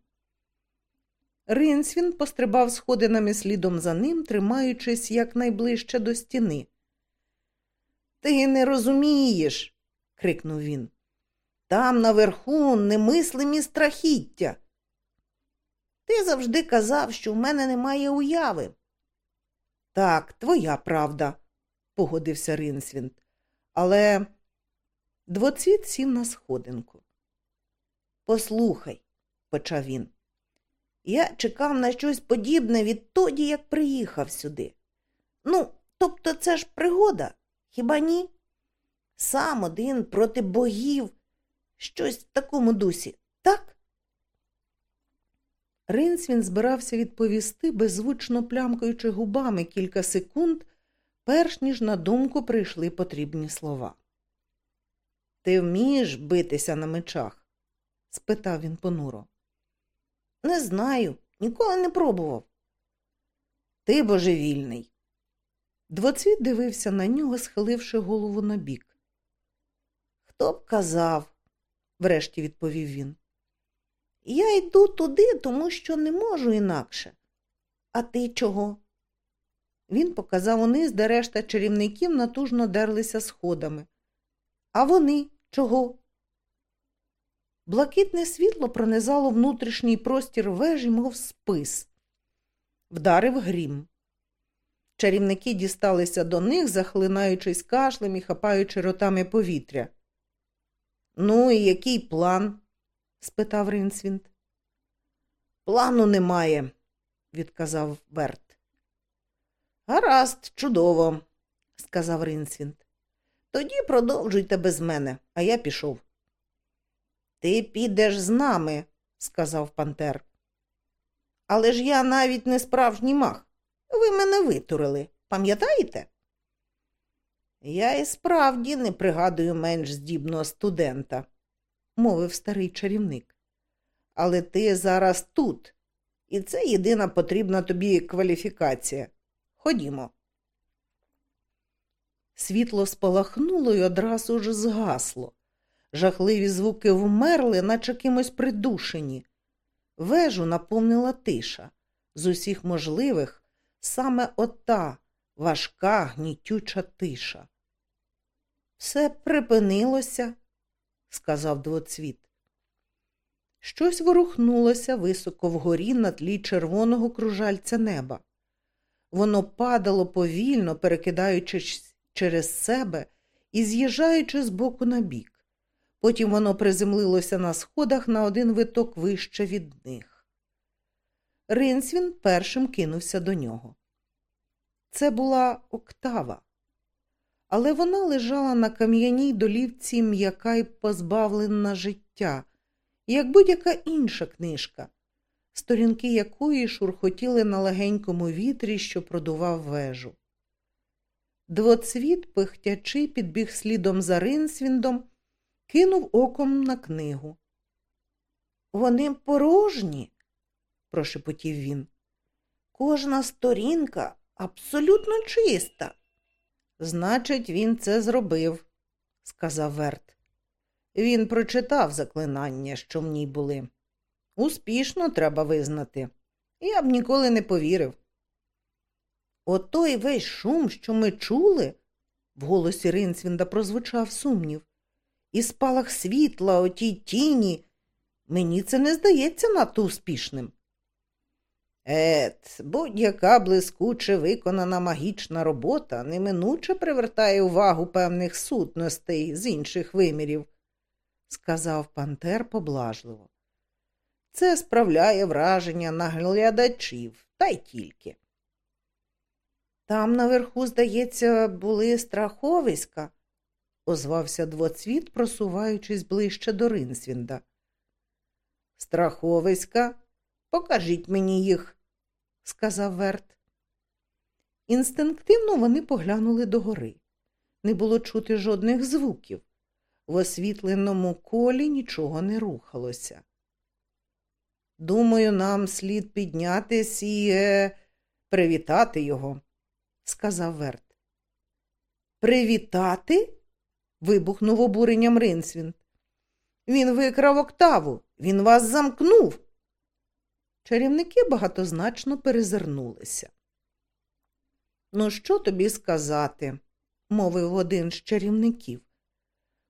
Ринсвін пострибав сходинами слідом за ним, тримаючись якнайближче до стіни. Ти не розумієш, крикнув він. Там наверху немислимі страхіття. Ти завжди казав, що в мене немає уяви. Так, твоя правда, погодився Ринсвінд. Але двоцвіт сів на сходинку. Послухай, почав він. Я чекав на щось подібне відтоді, як приїхав сюди. Ну, тобто це ж пригода, хіба ні? Сам один проти богів, щось в такому дусі, так? Ринсвін збирався відповісти, беззвучно плямкаючи губами кілька секунд, перш ніж на думку прийшли потрібні слова. Ти вмієш битися на мечах? спитав він понуро. Не знаю, ніколи не пробував. Ти божевільний. Двоцвіт дивився на нього, схиливши голову набік. Хто б казав, врешті відповів він. Я йду туди, тому що не можу інакше. А ти чого? Він показав униз, де решта чарівників натужно дерлися сходами. А вони чого? Блакитне світло пронизало внутрішній простір вежі, мов спис. Вдарив грім. Чарівники дісталися до них, захлинаючись кашлем і хапаючи ротами повітря. Ну, і який план? спитав Ринсвінд. Плану немає, відказав Берт. Гаразд, чудово, сказав Ринсвінд. Тоді продовжуйте без мене, а я пішов. Ти підеш з нами, сказав Пантер. Але ж я навіть не справжній мах. Ви мене витурили, пам'ятаєте? Я і справді не пригадую менш здібного студента, мовив старий чарівник. Але ти зараз тут, і це єдина потрібна тобі кваліфікація. Ходімо. Світло спалахнуло і одразу ж згасло. Жахливі звуки вмерли, наче кимось придушені. Вежу наповнила тиша. З усіх можливих саме ота важка, гнітюча тиша. Все припинилося, сказав двоцвіт. Щось ворухнулося високо вгорі на тлі червоного кружальця неба. Воно падало повільно, перекидаючись через себе і з'їжджаючи з боку на бік. Потім воно приземлилося на сходах на один виток вище від них. Ринсвін першим кинувся до нього. Це була октава, але вона лежала на кам'яній долівці м'яка й позбавлена життя, як будь-яка інша книжка, сторінки якої шурхотіли на легенькому вітрі, що продував вежу. Двоцвіт, пихтячи, підбіг слідом за Ринсвіндом, кинув оком на книгу. Вони порожні, прошепотів він. Кожна сторінка абсолютно чиста. Значить, він це зробив, сказав Верт. Він прочитав заклинання, що в ній були. Успішно треба визнати. Я б ніколи не повірив. Отой весь шум, що ми чули, в голосі Ринцвінда прозвучав сумнів. І спалах світла, отій тіні. Мені це не здається надто успішним. Ет, будь-яка блискуче виконана магічна робота неминуче привертає увагу певних сутностей з інших вимірів, сказав Пантер поблажливо. Це справляє враження на глядачів, та й тільки. Там наверху, здається, були страховиська, озвався двоцвіт, просуваючись ближче до Ринсвінда. Страховиська, покажіть мені їх, сказав Верт. Інстинктивно вони поглянули догори. Не було чути жодних звуків. В освітленому колі нічого не рухалося. Думаю, нам слід піднятись і е, привітати його, сказав Верт. Привітати? вибухнув обуренням Ринсвін. Він викрав октаву, він вас замкнув. Чарівники багатозначно перезирнулися. Ну, що тобі сказати, мовив один з чарівників.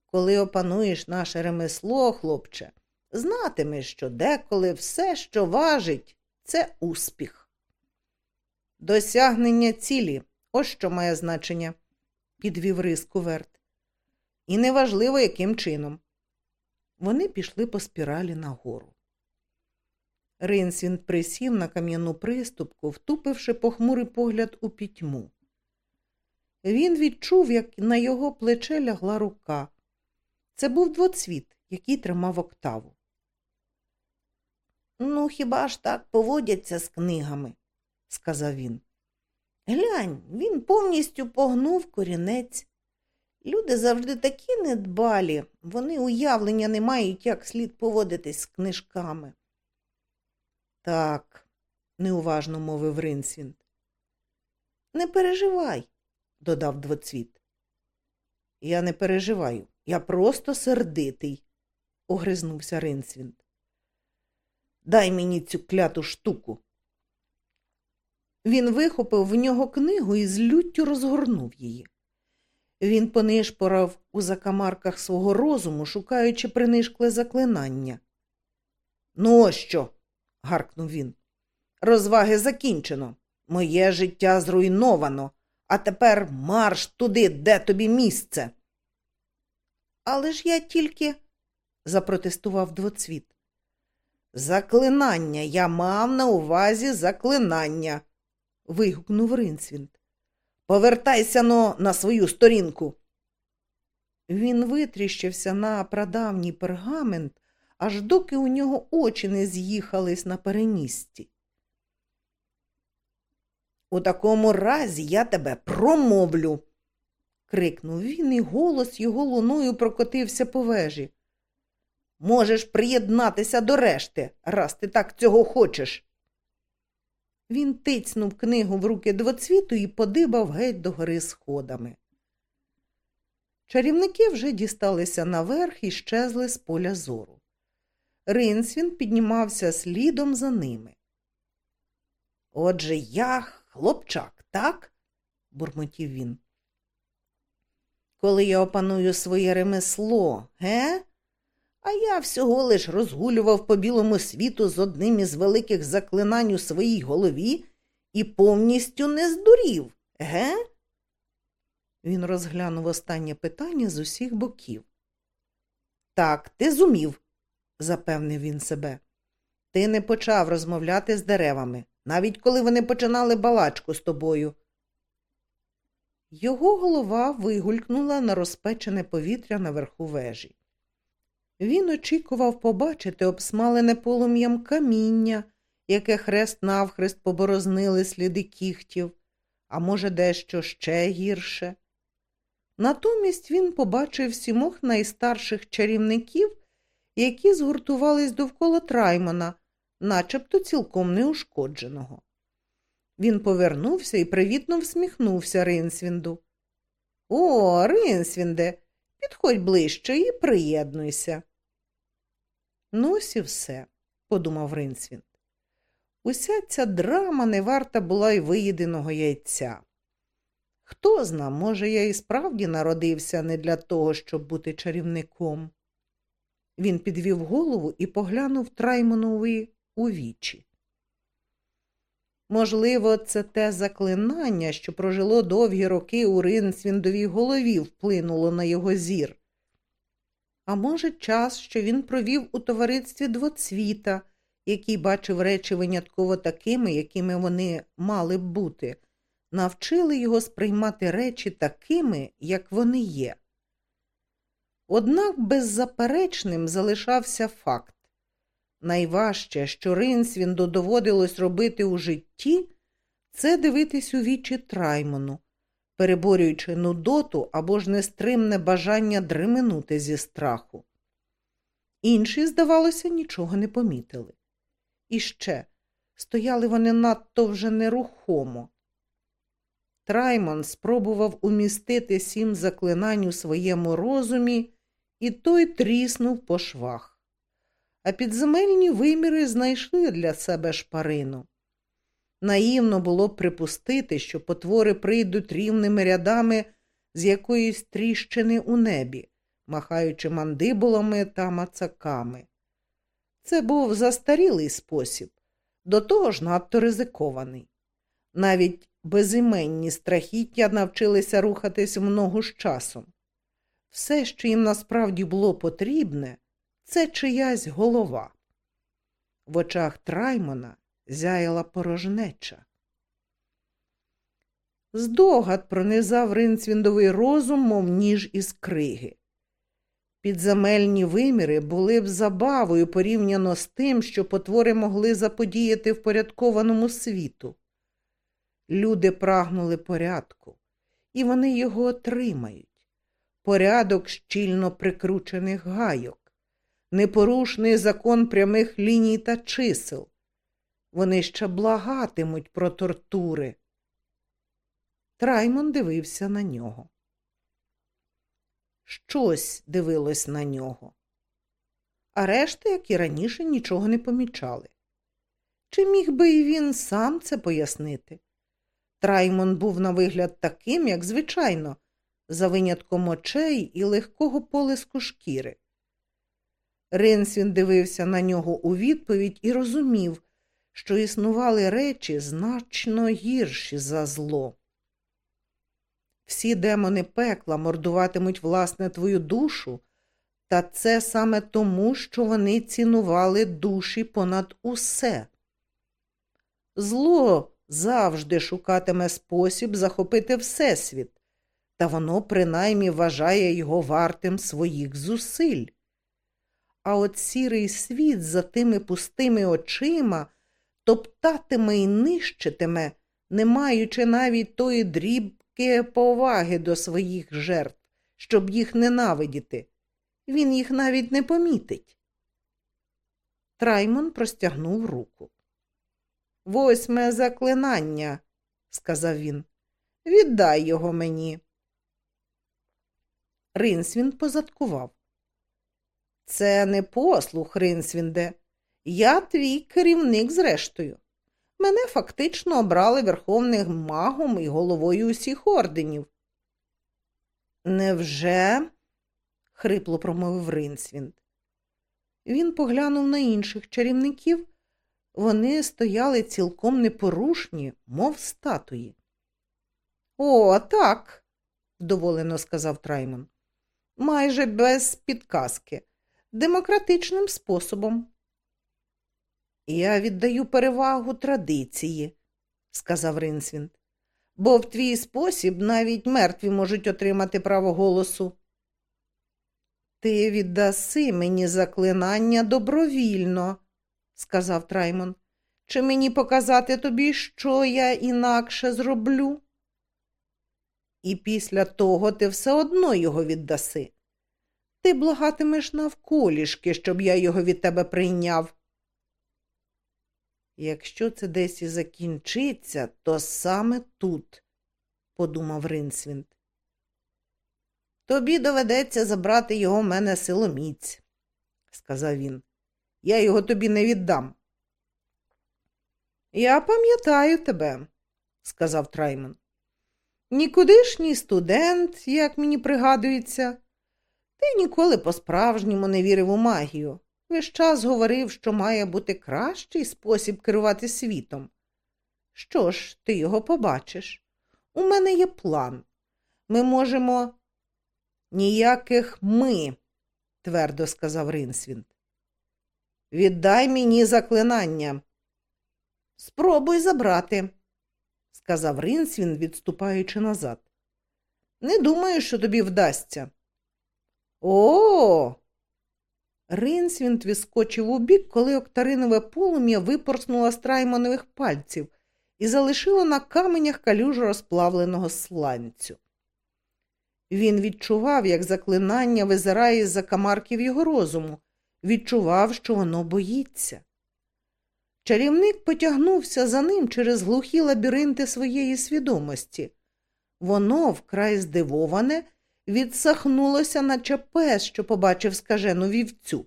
Коли опануєш наше ремесло, хлопче, знатимеш, що деколи все, що важить, це успіх. Досягнення цілі ось що має значення, підвів риску Верт. І неважливо, яким чином. Вони пішли по спіралі нагору. Ринсвін присів на кам'яну приступку, втупивши похмурий погляд у пітьму. Він відчув, як на його плече лягла рука. Це був двоцвіт, який тримав октаву. Ну, хіба ж так поводяться з книгами, сказав він. Глянь, він повністю погнув корінець. Люди завжди такі недбалі, вони уявлення не мають, як слід поводитись з книжками. Так, неуважно мовив Ринсвін. Не переживай, додав двоцвіт. Я не переживаю, я просто сердитий, огризнувся Ринсвінд. Дай мені цю кляту штуку. Він вихопив в нього книгу і з люттю розгорнув її. Він понишпорав у закамарках свого розуму, шукаючи принишкле заклинання. Ну, ось що? Гаркнув він. Розваги закінчено. Моє життя зруйновано, а тепер марш туди, де тобі місце. Але ж я тільки, запротестував двоцвіт. Заклинання, я мав на увазі заклинання. вигукнув Ринцвінд. Повертайся но на свою сторінку. Він витріщився на прадавній пергамент, аж доки у нього очі не з'їхались на переністі. У такому разі я тебе промовлю. крикнув він, і голос його луною прокотився по вежі. Можеш приєднатися до решти, раз ти так цього хочеш. Він тицнув книгу в руки двоцвіту і подибав геть до гори сходами. Чарівники вже дісталися наверх і щезли з поля зору. Ринсвін піднімався слідом за ними. Отже, я хлопчак, так? бурмотів він. Коли я опаную своє ремесло, ге? А я всього лиш розгулював по білому світу з одним із великих заклинань у своїй голові і повністю не здурів, ге? Він розглянув останнє питання з усіх боків. Так, ти зумів, запевнив він себе. Ти не почав розмовляти з деревами, навіть коли вони починали балачку з тобою. Його голова вигулькнула на розпечене повітря наверху вежі. Він очікував побачити обсмалене полум'ям каміння, яке хрест навхрест поборознили сліди кіхтів, а може, дещо ще гірше. Натомість він побачив сімох найстарших чарівників, які згуртувались довкола Траймона, начебто цілком неушкодженого. Він повернувся і привітно всміхнувся Ринсвінду. О, Ринсвінде, підходь ближче і приєднуйся. Ну, ось і все, подумав Ринсвінд. Уся ця драма не варта була й виєдиного яйця. Хто зна, може, я і справді народився не для того, щоб бути чарівником. Він підвів голову і поглянув Траймонові у вічі. Можливо, це те заклинання, що прожило довгі роки у Ринсвіндовій голові, вплинуло на його зір. А може, час, що він провів у товаристві двоцвіта, який бачив речі винятково такими, якими вони мали б бути, навчили його сприймати речі такими, як вони є. Однак беззаперечним залишався факт. Найважче, що Ринсвінду доводилось робити у житті, це дивитись у вічі Траймону, переборюючи нудоту або ж нестримне бажання дременути зі страху. Інші, здавалося, нічого не помітили. І ще стояли вони надто вже нерухомо. Траймон спробував умістити сім заклинань у своєму розумі, і той тріснув по швах а підземельні виміри знайшли для себе шпарину. Наївно було б припустити, що потвори прийдуть рівними рядами з якоїсь тріщини у небі, махаючи мандибулами та мацаками. Це був застарілий спосіб, до того ж надто ризикований. Навіть безіменні страхіття навчилися рухатись в ногу з часом. Все, що їм насправді було потрібне, це чиясь голова. В очах Траймона зяяла порожнеча. Здогад пронизав ринцвіндовий розум, мов ніж із криги. Підземельні виміри були б забавою порівняно з тим, що потвори могли заподіяти впорядкованому світу. Люди прагнули порядку, і вони його отримають порядок щільно прикручених гайок непорушний закон прямих ліній та чисел. Вони ще благатимуть про тортури. Траймон дивився на нього. Щось дивилось на нього. А решта, як і раніше, нічого не помічали. Чи міг би і він сам це пояснити? Траймон був на вигляд таким, як звичайно, за винятком очей і легкого полиску шкіри. Ренсвін дивився на нього у відповідь і розумів, що існували речі значно гірші за зло. Всі демони пекла мордуватимуть власне твою душу, та це саме тому, що вони цінували душі понад усе. Зло завжди шукатиме спосіб захопити Всесвіт, та воно принаймні вважає його вартим своїх зусиль а от сірий світ за тими пустими очима топтатиме і нищитиме, не маючи навіть тої дрібки поваги до своїх жертв, щоб їх ненавидіти. Він їх навіть не помітить. Траймон простягнув руку. Восьме заклинання, сказав він. Віддай його мені. Ринсвін позадкував. Це не послух, Ринсвінде. Я твій керівник, зрештою. Мене фактично обрали верховним магом і головою усіх орденів. Невже? хрипло промовив Ринсвінд. Він поглянув на інших чарівників. Вони стояли цілком непорушні, мов статуї. О, так, вдоволено сказав Траймон. Майже без підказки, демократичним способом. Я віддаю перевагу традиції, сказав Ринсвінд, бо в твій спосіб навіть мертві можуть отримати право голосу. Ти віддаси мені заклинання добровільно, сказав Траймон. Чи мені показати тобі, що я інакше зроблю? І після того ти все одно його віддаси. Ти благатимеш навколішки, щоб я його від тебе прийняв. Якщо це десь і закінчиться, то саме тут, подумав Ринсвінд. Тобі доведеться забрати його в мене силоміць, сказав він. Я його тобі не віддам. Я пам'ятаю тебе, сказав Трайман. Нікудишній студент, як мені пригадується, ти ніколи по-справжньому не вірив у магію. Весь час говорив, що має бути кращий спосіб керувати світом. Що ж, ти його побачиш? У мене є план. Ми можемо. Ніяких ми, твердо сказав Ринсвінд. Віддай мені заклинання. Спробуй забрати, сказав Ринсвін, відступаючи назад. Не думаю, що тобі вдасться. О. Ринсвінт відскочив у бік, коли октаринове полум'я випорснуло з траймонових пальців і залишило на каменях калюжу розплавленого сланцю. Він відчував, як заклинання визирає з за камарків його розуму, відчував, що воно боїться. Чарівник потягнувся за ним через глухі лабіринти своєї свідомості. Воно, вкрай здивоване, відсахнулося, наче пес, що побачив скажену вівцю.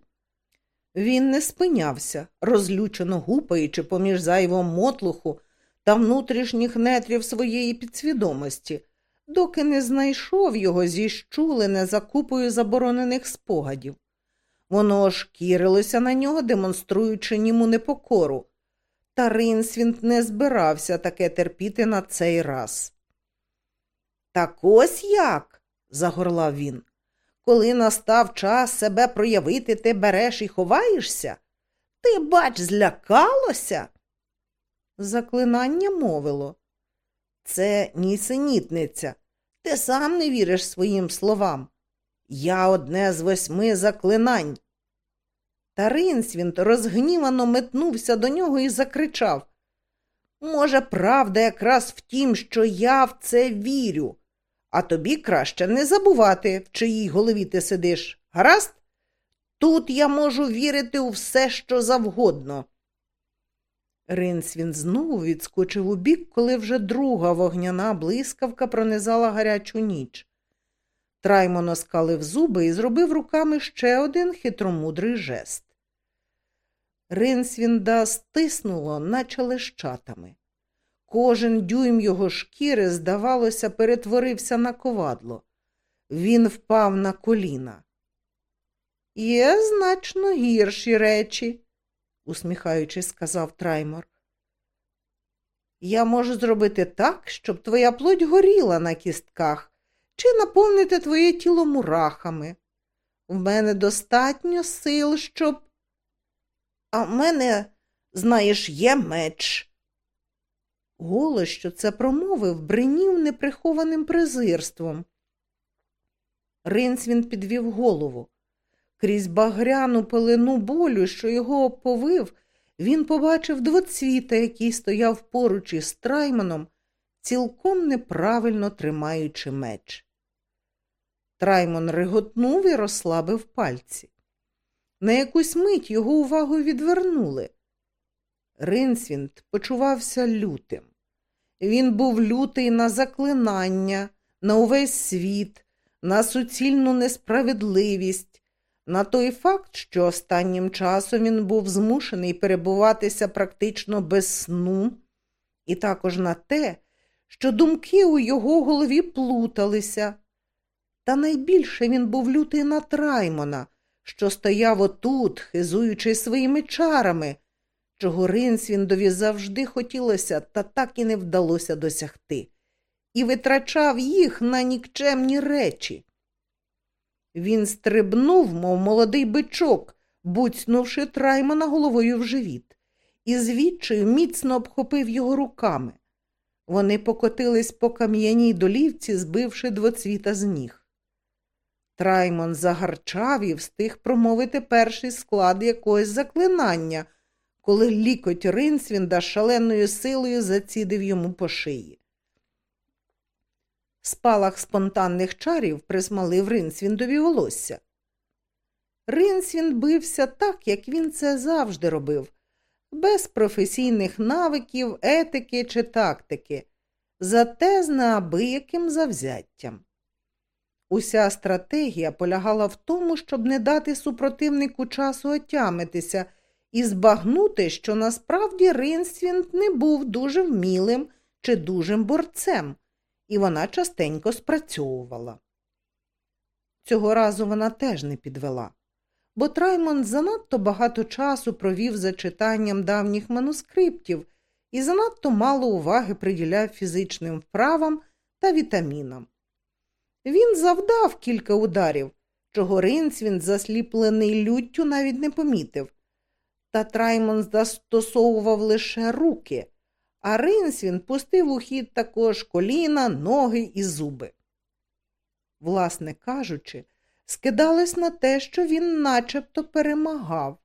Він не спинявся, розлючено гупаючи поміж зайвого мотлуху та внутрішніх нетрів своєї підсвідомості, доки не знайшов його зіщулене за купою заборонених спогадів. Воно ошкірилося на нього, демонструючи ньому непокору. Та Ринсвінт не збирався таке терпіти на цей раз. Так ось як, загорлав він. Коли настав час себе проявити, ти береш і ховаєшся? Ти, бач, злякалося? Заклинання мовило. Це нісенітниця. Ти сам не віриш своїм словам. Я одне з восьми заклинань. Та Ринсвінт розгнівано метнувся до нього і закричав Може, правда, якраз в тім, що я в це вірю, а тобі краще не забувати, в чиїй голові ти сидиш. Гаразд? Тут я можу вірити у все, що завгодно. Ринсвін знову відскочив у бік, коли вже друга вогняна блискавка пронизала гарячу ніч. Траймон оскалив зуби і зробив руками ще один хитромудрий жест. Ринсвінда стиснуло, наче лещатами. Кожен дюйм його шкіри, здавалося, перетворився на ковадло. Він впав на коліна. Є значно гірші речі, усміхаючись, сказав Траймор. Я можу зробити так, щоб твоя плоть горіла на кістках, чи наповнити твоє тіло мурахами. В мене достатньо сил, щоб. А в мене, знаєш, є меч. Голос, що це промовив, бринів неприхованим презирством. Ринсвін підвів голову. Крізь багряну пелену болю, що його оповив, він побачив двоцвіта, який стояв поруч із Трайманом, цілком неправильно тримаючи меч. Траймон реготнув і розслабив пальці. На якусь мить його увагу відвернули. Ринсвінд почувався лютим. Він був лютий на заклинання, на увесь світ, на суцільну несправедливість, на той факт, що останнім часом він був змушений перебуватися практично без сну, і також на те, що думки у його голові плуталися. Та найбільше він був лютий на Траймона, що стояв отут, хизуючи своїми чарами, чого Ринсвіндові завжди хотілося, та так і не вдалося досягти, і витрачав їх на нікчемні речі. Він стрибнув, мов молодий бичок, буцнувши Траймона головою в живіт, і звідчою міцно обхопив його руками. Вони покотились по кам'яній долівці, збивши двоцвіта з ніг. Траймон загарчав і встиг промовити перший склад якогось заклинання, коли лікоть Ринсвінда шаленою силою зацідив йому по шиї. Спалах спонтанних чарів присмалив Ринсвіндові волосся. Ринсвінд бився так, як він це завжди робив, без професійних навиків, етики чи тактики, зате з неабияким завзяттям. Уся стратегія полягала в тому, щоб не дати супротивнику часу отямитися і збагнути, що насправді Ринсвінд не був дуже вмілим чи дужим борцем, і вона частенько спрацьовувала. Цього разу вона теж не підвела, бо Траймон занадто багато часу провів за читанням давніх манускриптів і занадто мало уваги приділяв фізичним вправам та вітамінам. Він завдав кілька ударів, чого Ринцвін, засліплений люттю, навіть не помітив. Та Траймон застосовував лише руки, а Ринсвін пустив у хід також коліна, ноги і зуби. Власне кажучи, скидалось на те, що він начебто перемагав.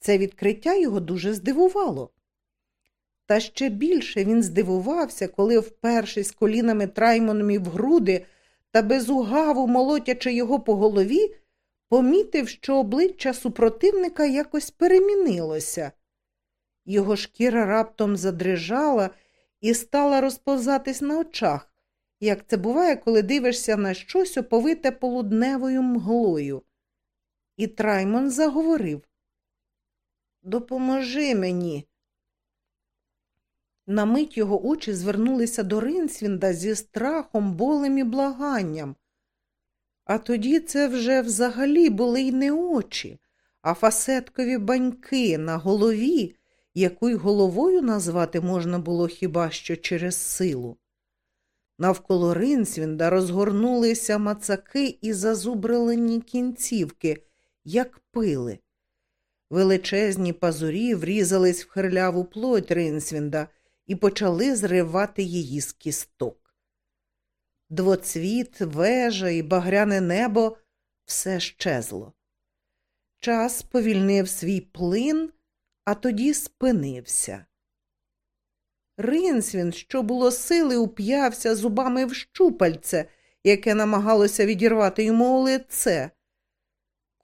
Це відкриття його дуже здивувало. Та ще більше він здивувався, коли, впершись колінами Траймоном в груди та безугаву молотячи його по голові, помітив, що обличчя супротивника якось перемінилося. Його шкіра раптом задрижала і стала розповзатись на очах, як це буває, коли дивишся на щось оповите полудневою мглою. І Траймон заговорив Допоможи мені. На мить його очі звернулися до Ринсвінда зі страхом, болем і благанням. А тоді це вже взагалі були й не очі, а фасеткові баньки на голові, яку й головою назвати можна було хіба що через силу. Навколо Ринсвінда розгорнулися мацаки і зазубрилені кінцівки, як пили. Величезні пазурі врізались в хирляву плоть Ринсвінда і почали зривати її з кісток. Двоцвіт, вежа і багряне небо все щезло. Час повільнив свій плин, а тоді спинився. Ринсвін, що було сили, уп'явся зубами в щупальце, яке намагалося відірвати йому лице.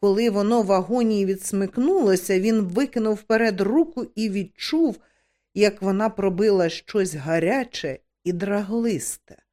Коли воно в агонії відсмикнулося, він викинув вперед руку і відчув, як вона пробила щось гаряче і драглисте.